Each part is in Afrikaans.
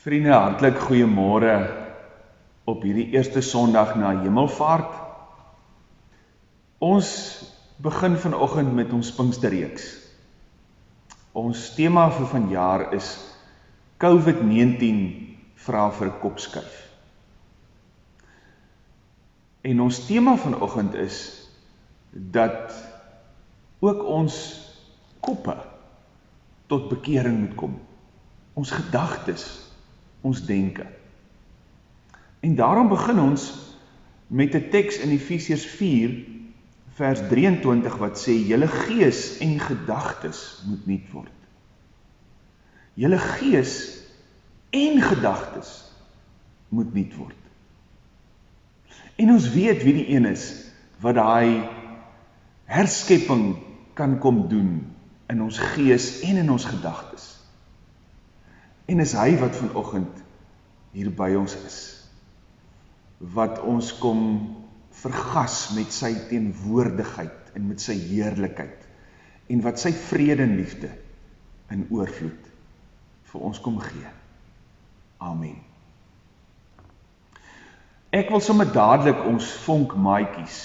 Vriende, hartlik goeiemôre op hierdie eerste Sondag na Hemelvaart. Ons begin vanoggend met ons Pinksterreeks. Ons tema vir vanjaar is COVID-19 vra vir kopskuif. En ons tema vanoggend is dat ook ons koppe tot bekering moet kom. Ons gedagtes, ons denke. En daarom begin ons met 'n teks in Efesiërs 4 vers 23 wat sê julle gees en gedagtes moet nuut word. Julle gees en gedagtes moet nuut word. En ons weet wie die een is wat daai herskepping kan kom doen in ons gees en in ons gedagtes. En is hy wat vanoggend hier by ons is. Wat ons kom vergas met sy teenwoordigheid en met sy heerlikheid en wat sy vrede en liefde in oorvloed vir ons kom gee. Amen. Ek wil sommer dadelik ons vonk maatjies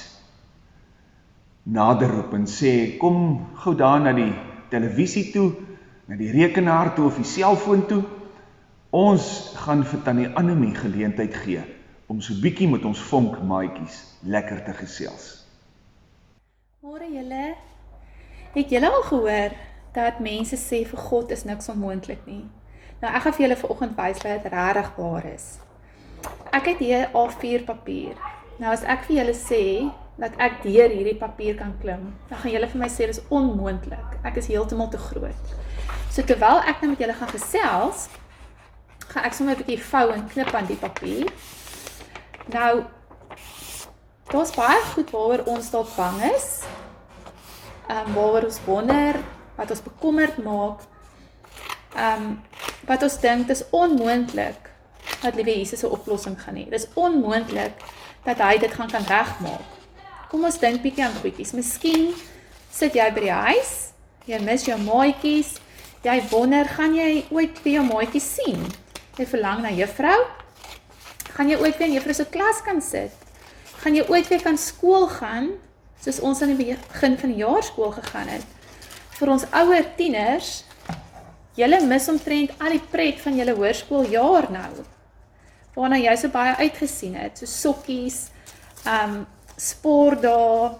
nader roep en sê kom gou daar na die televisie toe, na die rekenaar toe of die selfoon toe. Ons gaan vir Tannie Annemie geleentheid gee om so bietjie met ons vonk maatjies lekker te gesels. Môre julle. Het julle al gehoor dat mense sê vir God is niks onmoontlik nie? Nou ek gaan vir julle vanoggend wys dat dit regtig waar is. Ek het hier A4 papier. Nou as ek vir julle sê dat ek deur hierdie papier kan klim, dan gaan julle vir my sê dis onmoontlik. Ek is heeltemal te groot. So terwyl ek nou met julle gaan gesels, gaan ek sommer 'n bietjie vou en knip aan die papier. Nou daar's baie goed waaroor ons dalk bang is. Ehm um, waaroor ons wonder, wat ons bekommerd maak. Ehm um, wat ons dink dis onmoontlik dat liewe Jesus 'n oplossing gaan hê. Dis onmoontlik dat hy dit gaan kan regmaak. Kom ons dink bietjie aan goedjies. Miskien sit jy by die huis, jy mis jou maatjies, jy wonder, gaan jy ooit weer jou maatjies sien? Jy verlang na juffrou? Gaan jy ooit weer in juffrou se klas kan sit? Gaan jy ooit weer kan skool gaan soos ons aan die begin van die jaar skool gegaan het? Vir ons ouer tieners, julle mis omtrent al die pret van julle hoërskooljaar nou. Waarna jy so baie uitgesien het, so sokkies, um sportdae.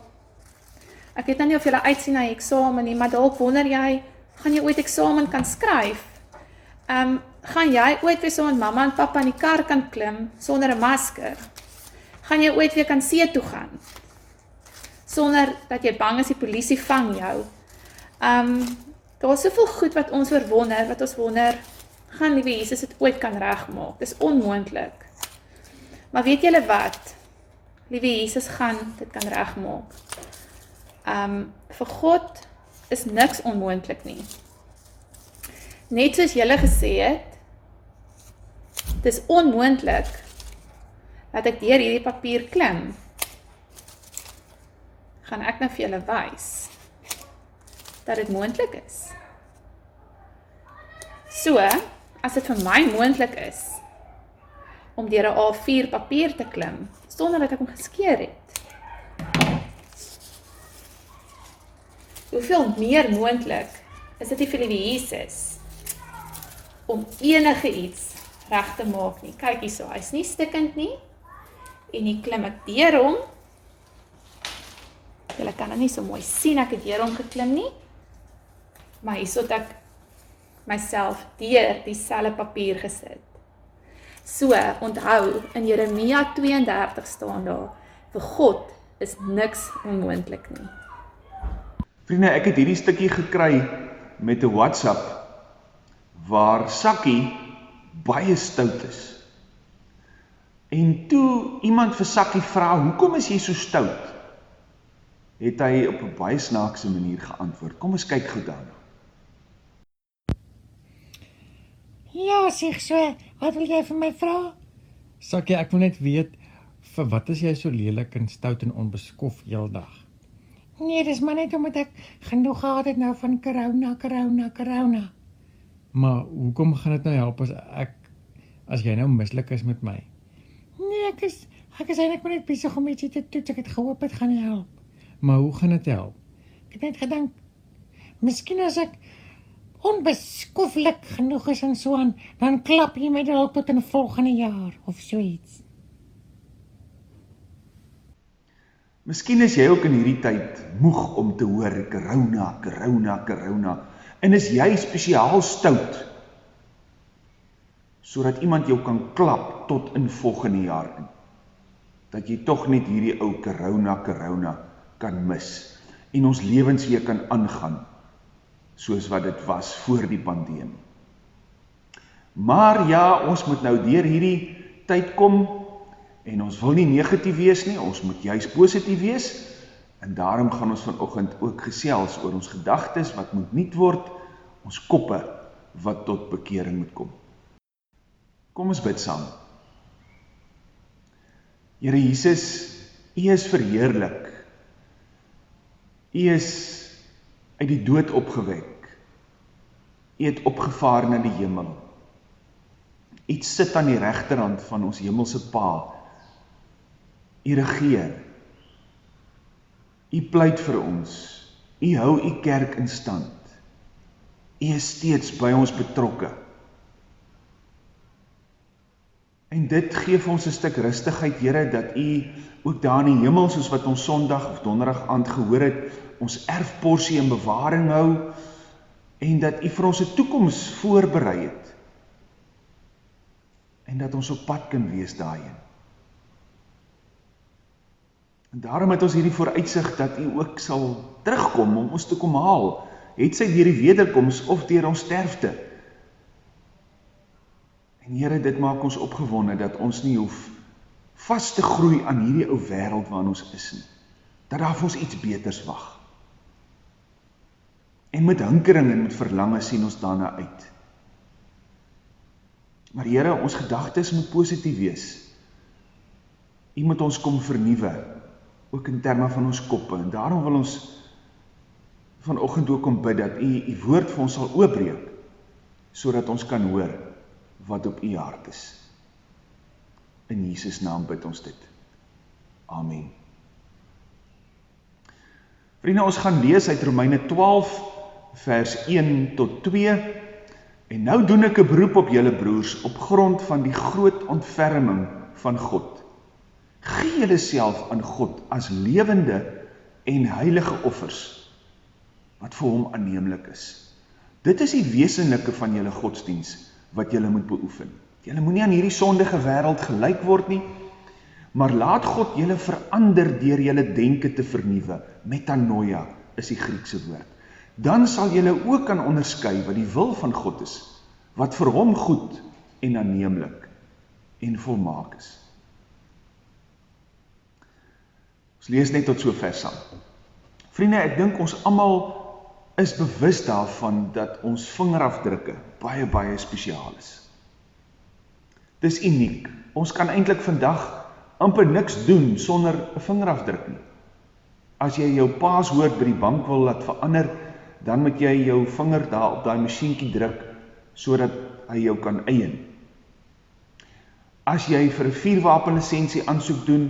Ek weet nou nie of jy uitsien na eksamen nie, maar dalk wonder jy, gaan jy ooit eksamen kan skryf? Um gaan jy ooit weer saam so met mamma en pappa in die kar kan klim sonder 'n masker? Gaan jy ooit weer kan see toe gaan? Sonder dat jy bang is die polisie vang jou. Um daar's soveel goed wat ons oorwonder, wat ons wonder, gaan liewe Jesus dit ooit kan regmaak? Dis onmoontlik. Maar weet julle wat? Liewe Jesus gaan dit kan regmaak. Um vir God is niks onmoontlik nie. Net soos julle gesê het, dis onmoontlik dat ek deur hierdie papier klim. Gaan ek nou vir julle wys dat dit moontlik is. So, as dit vir my moontlik is om deur 'n A4 papier te klim sonder dat ek hom geskeur het. Hoeveel meer moontlik is dit vir die Jesus om enige iets reg te maak nie. Kyk hierso, hy's nie stikkend nie. En hier klim ek deur hom. Julle kan nou nie so mooi sien ek het deur hom geklim nie. Maar hierso het ek myself deur dieselfde papier gesit. So, onthou, in Jeremia 32 staan daar: vir God is niks onmoontlik nie. Vriende, ek het hierdie stukkie gekry met 'n WhatsApp waar Sakkie baie stout is. En toe iemand vir Sakkie vra, "Hoekom is jy so stout?" het hy op 'n baie snaakse manier geantwoord. Kom ons kyk gou daarna. Ja, sê so, wat wil jy vir my vra? Sakkie, ek wil net weet vir wat is jy so lelik en stout en onbeskof heeldag? Nee, dis maar net omdat ek genoeg gehad het nou van corona, corona, corona. Maar hoekom gaan dit nou help as ek as jy nou mislik is met my? Nee, ek is ek is eintlik net besig om ietsie te toets. Ek het gehoop dit gaan help. Maar hoe gaan dit help? Ek het net gedink miskien as ek onbeskoflik genoeg is en so aan, dan klap jy my dalk tot in volgende jaar of so iets. Miskien is jy ook in hierdie tyd moeg om te hoor corona, corona, corona. En is jy spesiaal stout sodat iemand jou kan klap tot in volgende jaar in. Dat jy tog net hierdie ou corona, corona kan mis en ons lewens weer kan aangaan soos wat dit was voor die pandemie. Maar ja, ons moet nou deur hierdie tyd kom En ons wil nie negatief wees nie, ons moet juist positief wees. En daarom gaan ons vanochtend ook gesels oor ons gedagtes wat moet niet word, ons koppe wat tot bekering moet kom. Kom ons bid saam. Here Jesus, U is verheerlik. U is uit die dood opgewek. U het opgevaar na die hemel. U sit aan die rechterhand van ons hemelse pa, U regeer. U pleit vir ons. U hou u kerk in stand. U is steeds by ons betrokke. En dit gee vir ons 'n stuk rustigheid, Here, dat U ook daar in die hemel soos wat ons Sondag of Donderdag aand gehoor het, ons erfporsie in bewaring hou en dat U vir ons 'n toekoms voorberei het. En dat ons op pad kan wees daarin. En daarom het ons hierdie vooruitzicht dat u ook sal terugkom om ons te kom haal, het sy dier die wederkomst of dier ons sterfte. En Heere, dit maak ons opgewonde dat ons nie hoef vast te groei aan hierdie ou wereld waar ons is nie. Dat daar vir ons iets beters wacht. En met hinkering en met verlange sien ons daarna uit. Maar Heere, ons gedagtes moet positief wees. U moet ons kom vernieuwe, ook in termen van ons koppe, en daarom wil ons vanochtend ook om bid, dat u die woord vir ons sal oopbreek, so ons kan hoor wat op u hart is. In Jesus naam bid ons dit. Amen. Vrienden, ons gaan lees uit Romeine 12, vers 1 tot 2, en nou doen ek een beroep op jylle broers, op grond van die groot ontferming van God, gee jylle self aan God as levende en heilige offers, wat vir hom aanneemlik is. Dit is die weesenlijke van jylle godsdienst, wat jylle moet beoefen. Jylle moet nie aan hierdie sondige wereld gelijk word nie, maar laat God jylle verander dier jylle denken te vernieuwe, metanoia is die Griekse woord. Dan sal jylle ook kan onderskui wat die wil van God is, wat vir hom goed en aanneemlik en volmaak is. Ons lees net tot so vers saam. Vriende, ek dink ons allemaal is bewus daarvan dat ons vingerafdrukke baie, baie speciaal is. Dit is uniek. Ons kan eindelijk vandag amper niks doen sonder vingerafdruk nie. As jy jou paaswoord by die bank wil laat verander, dan moet jy jou vinger daar op die machienkie druk, so dat hy jou kan eien. As jy vir een vierwapenlicensie aansoek doen,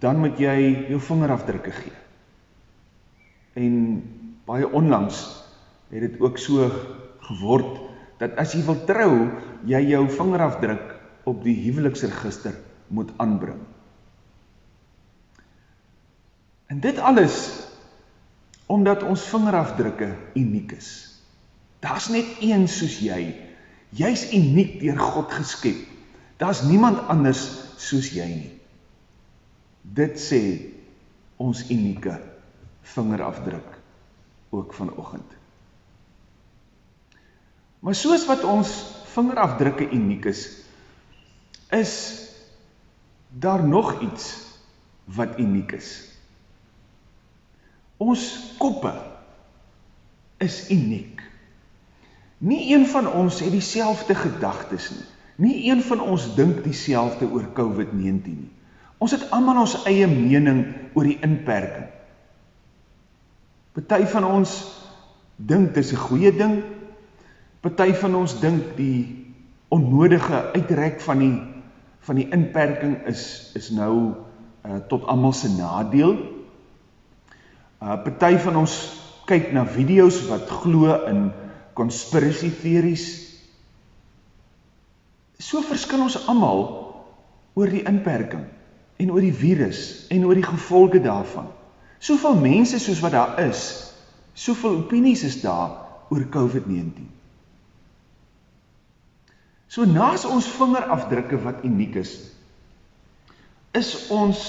dan moet jy jou vingerafdrukke gee. En baie onlangs het het ook so geword, dat as jy wil trou, jy jou vingerafdruk op die huweliksregister moet aanbring. En dit alles, omdat ons vingerafdrukke uniek is. Daar is net een soos jy, jy is uniek dier God geskep, daar is niemand anders soos jy nie. Dit sê ons unieke vingerafdruk ook vanochtend. Maar soos wat ons vingerafdrukke uniek is, is daar nog iets wat uniek is. Ons koppe is uniek. Nie een van ons het die selfde gedagtes nie. Nie een van ons dink die selfde oor COVID-19 nie. Ons het allemaal ons eie mening oor die inperking. Partij van ons dink dit is een goeie ding, partij van ons dink die onnodige uitrek van die van die inperking is is nou uh, tot almal se nadeel. Uh party van ons kyk na video's wat glo in conspiracy theories. So verskil ons almal oor die inperking en oor die virus en oor die gevolge daarvan. Soveel mense soos wat daar is, soveel opinies is daar oor COVID-19. So naas ons vingerafdrukke wat uniek is, is ons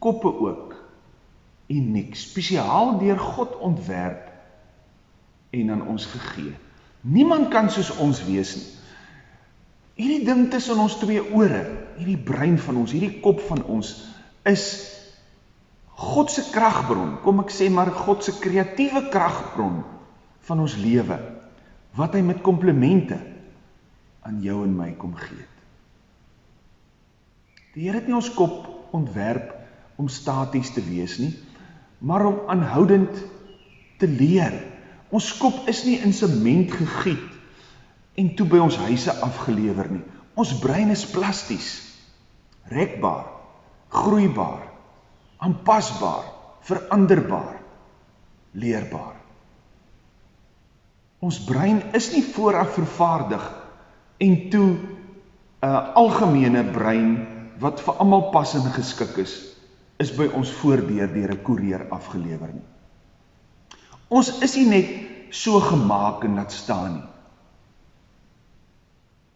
koppe ook uniek, spesiaal deur God ontwerp en aan ons gegee. Niemand kan soos ons wees nie. Hierdie ding tussen ons twee ore, hierdie brein van ons, hierdie kop van ons is God se kragbron. Kom ek sê maar God se kreatiewe kragbron van ons lewe wat hy met komplimente aan jou en my kom gee. Die Here het nie ons kop ontwerp om staties te wees nie, maar om aanhoudend te leer. Ons kop is nie in sement gegiet en toe by ons huise afgelewer nie. Ons brein is plasties, rekbaar, groeibaar, aanpasbaar, veranderbaar, leerbaar. Ons brein is nie vooraf vervaardig en toe 'n algemene brein wat vir almal passend geskik is, is by ons voordeur deur 'n koerier afgelewer nie. Ons is nie net so gemaak en laat staan nie.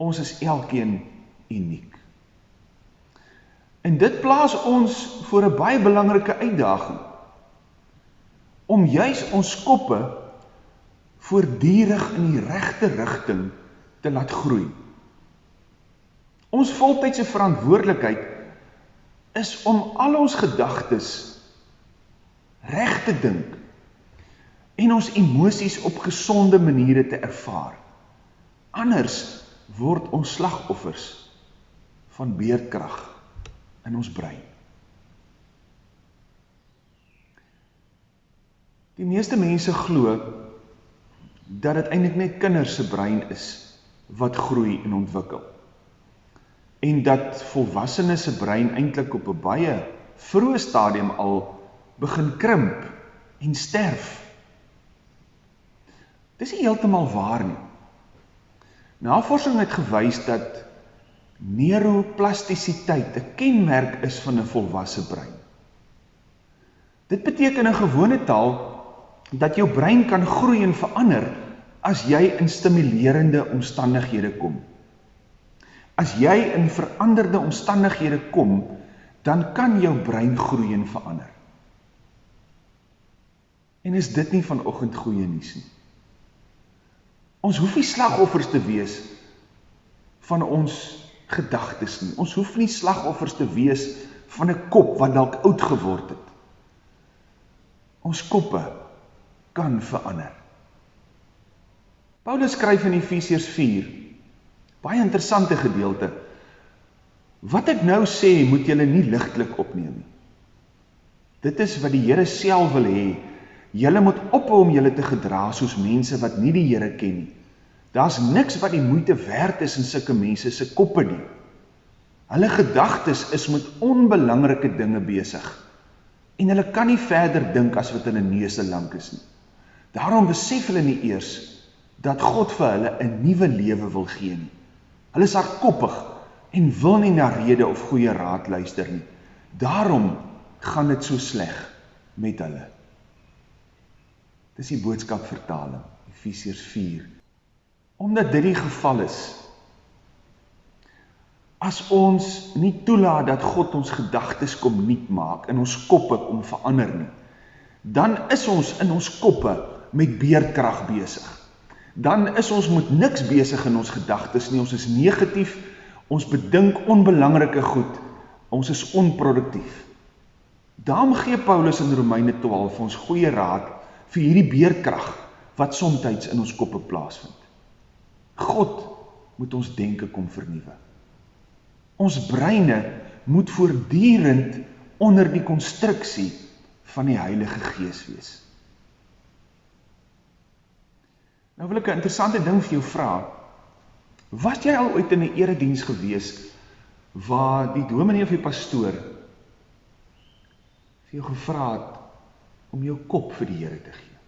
Ons is elkeen uniek. En dit plaas ons voor 'n baie belangrike uitdaging om juis ons koppe voortdurend in die regte rigting te laat groei. Ons voltydse verantwoordelikheid is om al ons gedagtes reg te dink en ons emosies op gesonde maniere te ervaar. Anders word ons slagoffers van beerdkrag in ons brein. Die meeste mense glo dat dit eintlik net kinders se brein is wat groei en ontwikkel. En dat volwassenes se brein eintlik op 'n baie vroeë stadium al begin krimp en sterf. Dis nie heeltemal waar nie. Navorsing het gewys dat neuroplastisiteit 'n kenmerk is van 'n volwasse brein. Dit beteken in gewone taal dat jou brein kan groei en verander as jy in stimulerende omstandighede kom. As jy in veranderde omstandighede kom, dan kan jou brein groei en verander. En is dit nie vanoggend goeie nuus nie? Ons hoef nie slagoffers te wees van ons gedagtes nie. Ons hoef nie slagoffers te wees van 'n kop wat dalk oud geword het. Ons koppe kan verander. Paulus skryf in Efesiërs 4, baie interessante gedeelte. Wat ek nou sê, moet julle nie ligtelik opneem nie. Dit is wat die Here self wil hê. Julle moet ophou om julle te gedra soos mense wat nie die Here ken nie. Daar's niks wat die moeite werd is in sulke mense se koppe nie. Hulle gedagtes is met onbelangrike dinge besig. En hulle kan nie verder dink as wat hulle neuse lank is nie. Daarom besef hulle nie eers dat God vir hulle 'n nuwe lewe wil gee nie. Hulle is hardkoppig en wil nie na rede of goeie raad luister nie. Daarom gaan dit so sleg met hulle. Dis die boodskap vertaling Efesiërs 4. Omdat dit die geval is, as ons nie toelaat dat God ons gedagtes kom nuut maak in ons koppe kom verander nie, dan is ons in ons koppe met beerdkrag besig dan is ons met niks besig in ons gedagtes nie. Ons is negatief. Ons bedink onbelangrike goed. Ons is onproduktief. Daarom gee Paulus in Romeine 12 vir ons goeie raad vir hierdie beerkrag wat soms in ons koppe plaasvind. God moet ons denke kom vernuwe. Ons breine moet voortdurend onder die konstruksie van die Heilige Gees wees. Nou wil ek 'n interessante ding vir jou vra. Was jy al ooit in 'n erediens gewees waar die dominee of die pastoor vir jou gevra het om jou kop vir die Here te gee?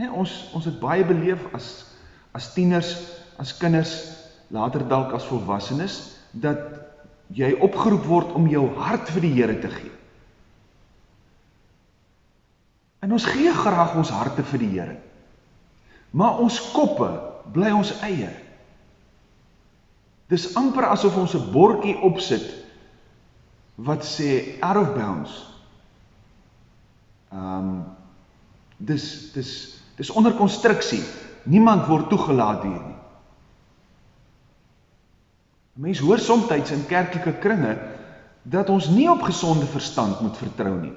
Nee, ons ons het baie beleef as as tieners, as kinders, later dalk as volwassenes dat jy opgeroep word om jou hart vir die Here te gee. En ons gee graag ons harte vir die Here. Maar ons koppe bly ons eie. Dis amper asof ons 'n bordjie opsit wat sê out of bounds. Ehm um, dis dis dis onder konstruksie. Niemand word toegelaat hier nie. Mense hoor soms in kerklike kringe dat ons nie op gesonde verstand moet vertrou nie.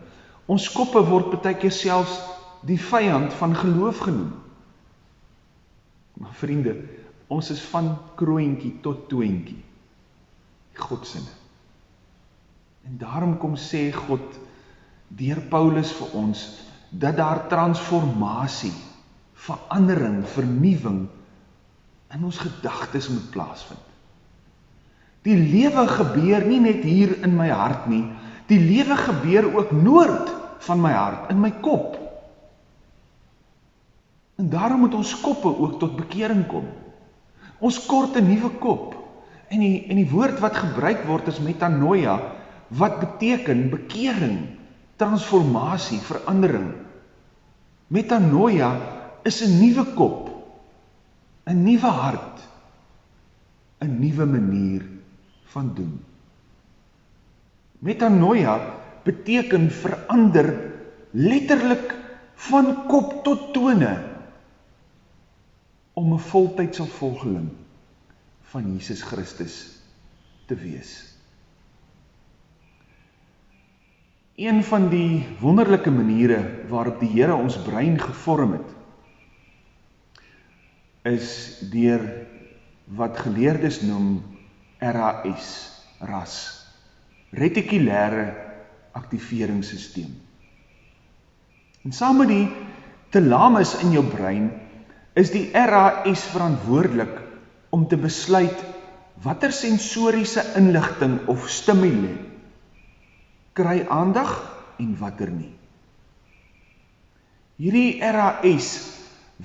Ons koppe word baie keer selfs die vyand van geloof genoem. Maar vriende, ons is van kroontjie tot toentjie. God se. En daarom kom sê God deur Paulus vir ons dat daar transformasie, verandering, vernuwing in ons gedagtes moet plaasvind. Die lewe gebeur nie net hier in my hart nie, die lewe gebeur ook noord van my hart, in my kop. En daarom moet ons koppe ook tot bekering kom. Ons kort 'n nuwe kop. En die en die woord wat gebruik word is metanoia wat beteken bekering, transformasie, verandering. Metanoia is 'n nuwe kop, 'n nuwe hart, 'n nuwe manier van doen. Metanoia beteken verander letterlik van kop tot tone om 'n voltydse volgeling van Jesus Christus te wees. Een van die wonderlike maniere waarop die Here ons brein gevorm het is deur wat geleerdes noem RAS, RAS, retikulêre aktiveringsstelsel. En saam met die thalamus in jou brein is die RAS verantwoordelik om te besluit watter sensoriese inligting of stimule kry aandag en watter nie. Hierdie RAS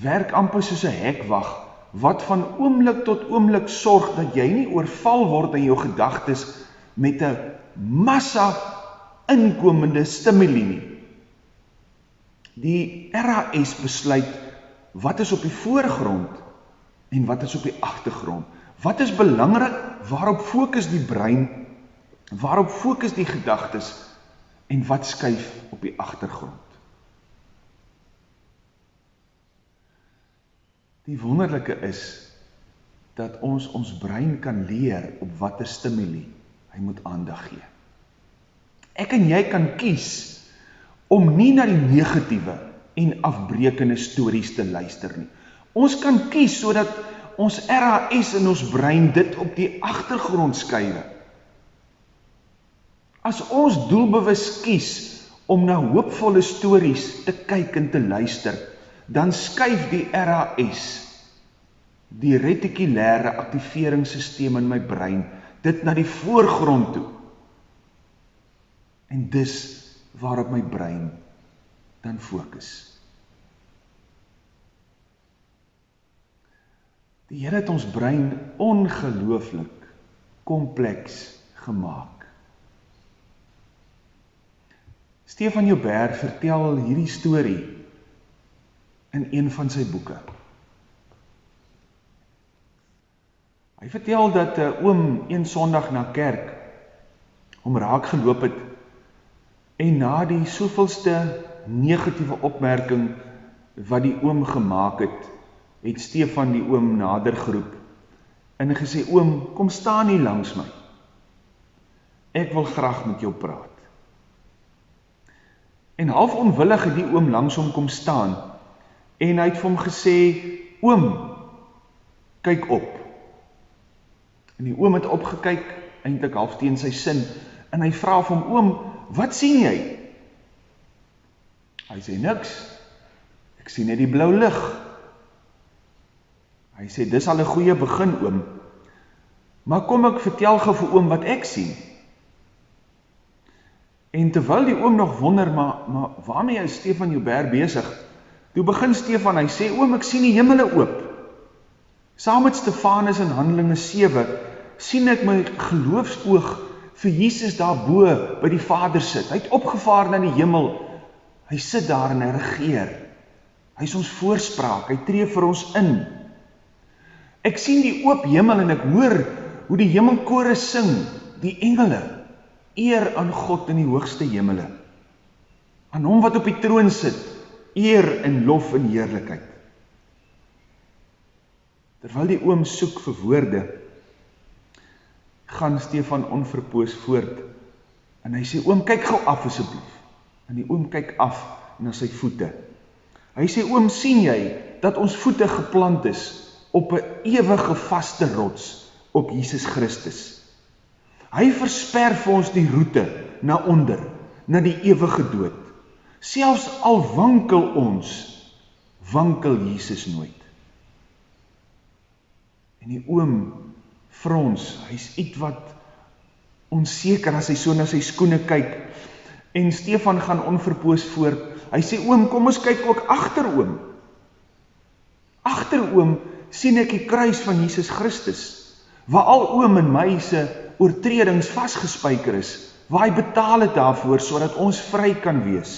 werk amper soos 'n hekwag wat van oomblik tot oomblik sorg dat jy nie oorval word in jou gedagtes met 'n massa inkomende stimule nie. Die RAS besluit wat is op die voorgrond en wat is op die agtergrond? Wat is belangrik? Waarop fokus die brein? Waarop fokus die gedagtes? En wat skuif op die agtergrond? Die wonderlike is dat ons ons brein kan leer op watter stimule hy moet aandag gee. Ek en jy kan kies om nie na die negatiewe en afbreekende stories te luister nie. Ons kan kies sodat ons RAS in ons brein dit op die agtergrond skuif. As ons doelbewus kies om na hoopvolle stories te kyk en te luister, dan skuif die RAS die retikulêre aktiveringsstelsel in my brein dit na die voorgrond toe. En dis waarop my brein dan fokus. Die Here het ons brein ongelooflik kompleks gemaak. Stefan Joubert vertel hierdie storie in een van sy boeke. Hy vertel dat 'n oom een Sondag na kerk hom raak geloop het en na die soveelste negatiewe opmerking wat die oom gemaak het, het Stefan die oom nader geroep en gesê oom, kom staan hier langs my. Ek wil graag met jou praat. En half onwillig het die oom langs hom kom staan en hy het vir hom gesê oom, kyk op. En die oom het opgekyk eintlik half teen sy sin en hy vra vir hom oom, wat sien jy? Hy sê niks. Ek sien net die blou lig. Hy sê dis al 'n goeie begin oom. Maar kom ek vertel gou vir oom wat ek sien. En terwyl die oom nog wonder, maar, maar waarmee is Stefan Joubert bezig? Toe begin Stefan, hy sê, oom, ek sien die hemele oop. Saam met Stefanus in handelinge 7, sien ek my geloofsoog vir Jesus daarboe by die vader sit. Hy het opgevaar na die hemel. Hy sit daar en hy regeer. Hy is ons voorspraak, hy tree vir ons in. Ek sien die oop hemel en ek hoor hoe die hemelkore sing, die engele, eer aan God in die hoogste hemele. Aan hom wat op die troon sit, eer en lof en heerlijkheid. Terwyl die oom soek vir woorde, gaan Stefan onverpoos voort, en hy sê, oom, kyk gauw af asjeblief. En die oom kyk af na sy voete. Hy sê, oom, sien jy, dat ons voete geplant is, op een eeuwige vaste rots, op Jesus Christus. Hy versper vir ons die route na onder, na die ewige dood. Selfs al wankel ons, wankel Jesus nooit. En die oom frons, hy is iets wat onzeker as hy so na sy skoene kyk, en Stefan gaan onverpoos voort, hy sê, oom, kom ons kyk ook achter oom. Achter oom sien ek die kruis van Jesus Christus, waar al oom en my sy oortredings vastgespijker is, waar hy betaal het daarvoor, so ons vry kan wees.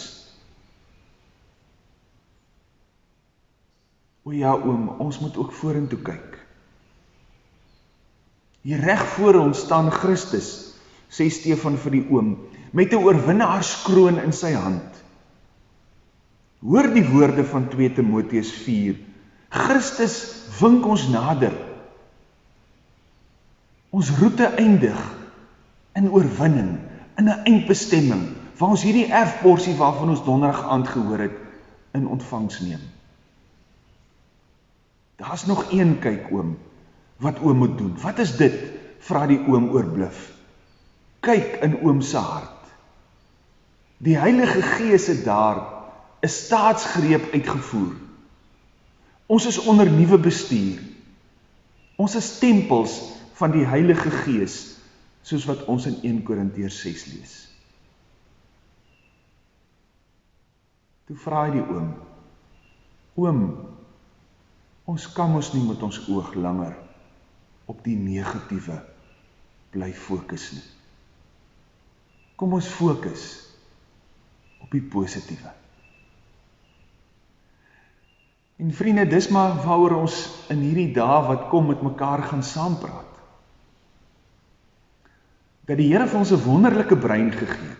O ja, oom, ons moet ook voor en toe kyk. Hier recht voor ons staan Christus, sê Stefan vir die oom, met die oorwinnaarskroon in sy hand. Hoor die woorde van 2 Timotheus 4, Christus vink ons nader, ons route eindig in oorwinning, in een eindbestemming, waar ons hierdie erfporsie waarvan ons donderdag aand gehoor het, in ontvangs neem. Daar is nog een kyk oom, wat oom moet doen. Wat is dit? Vraag die oom oorblif. Kyk in oomse hart. Die heilige gees het daar, een staatsgreep uitgevoer. Ons is onder nieuwe bestuur. Ons is tempels van die Heilige Gees, soos wat ons in 1 Korintiërs 6 lees. Toe vra hy die oom, oom, ons kan ons nie met ons oog langer op die negatieve bly fokus nie. Kom ons fokus op die positieve. En vriende, dis maar waar ons in hierdie dag wat kom met mekaar gaan saampraat dat die Here vir ons 'n wonderlike brein gegee het.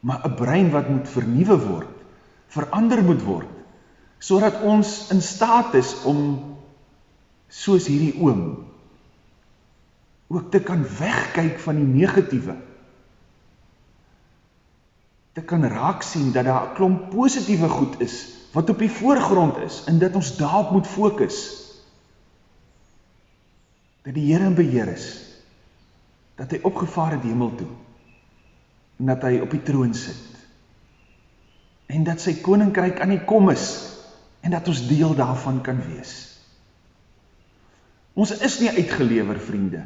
Maar 'n brein wat moet vernuwe word, verander moet word, sodat ons in staat is om soos hierdie oom ook te kan wegkyk van die negatiewe. Te kan raak sien dat daar 'n klomp positiewe goed is wat op die voorgrond is en dat ons daarop moet fokus. Dat die Here in beheer is dat hy opgevaar het hemel toe, en dat hy op die troon sit, en dat sy koninkryk aan die kom is, en dat ons deel daarvan kan wees. Ons is nie uitgelever, vriende,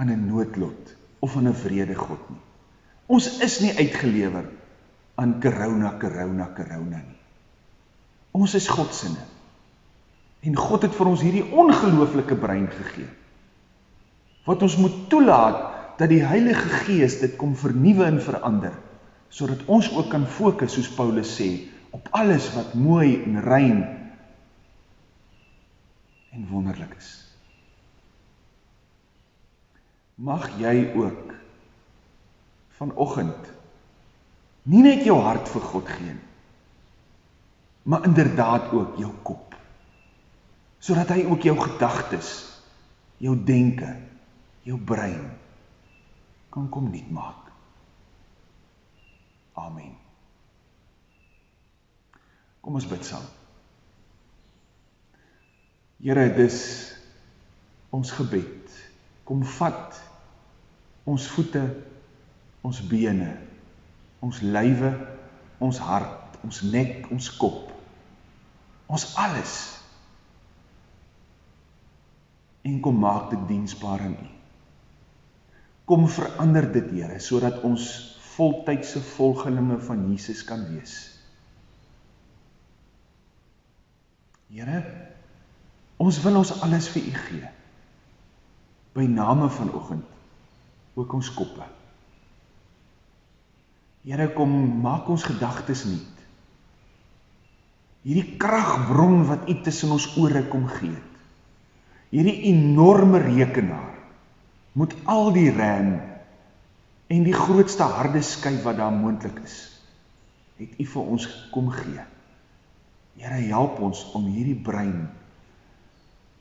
aan een noodlot, of aan een vrede God nie. Ons is nie uitgelever aan corona, corona, corona nie. Ons is Godsinne. En God het vir ons hierdie ongelooflike brein gegeen wat ons moet toelaat dat die Heilige Gees dit kom vernieuwe en verander, so ons ook kan focus, soos Paulus sê, op alles wat mooi en rein en wonderlik is. Mag jy ook vanochtend nie net jou hart vir God geen, maar inderdaad ook jou kop, so hy ook jou gedagtes, jou denken, jou brein kan kom niet maak. Amen. Kom ons bid saam. Here, dis ons gebed. Kom vat ons voete, ons bene, ons lywe, ons hart, ons nek, ons kop. Ons alles. en kom maak dit diensbaar aan U. Kom verander dit, Here, sodat ons voltydse volgelinge van Jesus kan wees. Here, ons wil ons alles vir U gee. By name vanoggend ook ons koppe. Here, kom maak ons gedagtes nuut. Hierdie kragbron wat U tussen ons ore kom gee. Hierdie enorme rekenaar moet al die RAM en die grootste harde skyf wat daar moontlik is, het U vir ons kom gee. Here, help ons om hierdie brein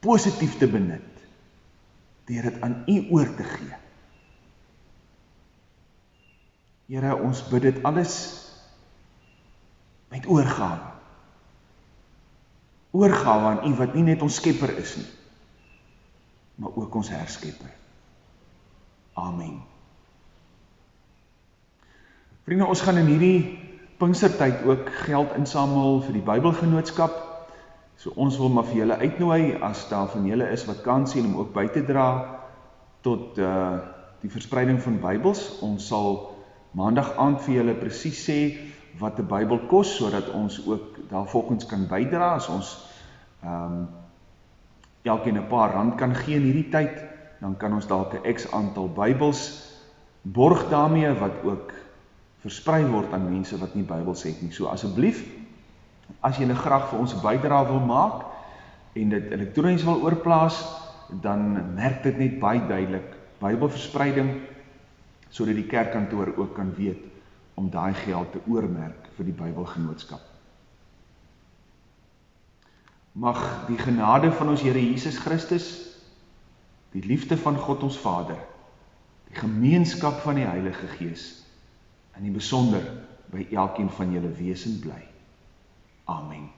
positief te benut deur dit aan U oor te gee. Here, ons bid dit alles met oorgawe. Oorgawe aan U wat nie net ons skepper is nie, maar ook ons herskepper. Amen. Vriende, ons gaan in hierdie Pinkstertyd ook geld insamel vir die Bybelgenootskap. So ons wil maar vir julle uitnooi as daar van julle is wat kan sien om ook by te dra tot uh die verspreiding van Bybels. Ons sal maandag aand vir julle presies sê wat 'n Bybel kos sodat ons ook daar volgens kan bydra as ons ehm um, elkeen 'n paar rand kan gee in hierdie tyd, dan kan ons dalk 'n X aantal Bybels borg daarmee wat ook versprei word aan mense wat nie Bybels het nie. So asseblief as jy graag vir ons 'n bydrae wil maak en dit elektronies wil oorplaas, dan merk dit net baie duidelik Bybelverspreiding sodat die kerkkantoor ook kan weet om daai geld te oormerk vir die Bybelgenootskap. Mag die genade van ons Here Jesus Christus, die liefde van God ons Vader, die gemeenskap van die Heilige Gees in die besonder by elkeen van julle wesen bly. Amen.